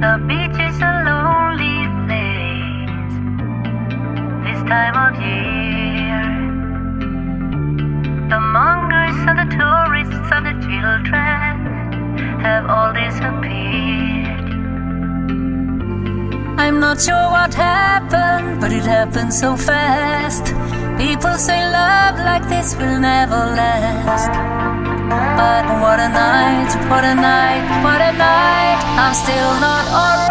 The beach is a lonely place this time of year. The mongers and the tourists and the children have all disappeared. I'm not sure what happened, but it happened so fast. People say love like this will never last. But what a night, what a night, what a night. I'm still not alright.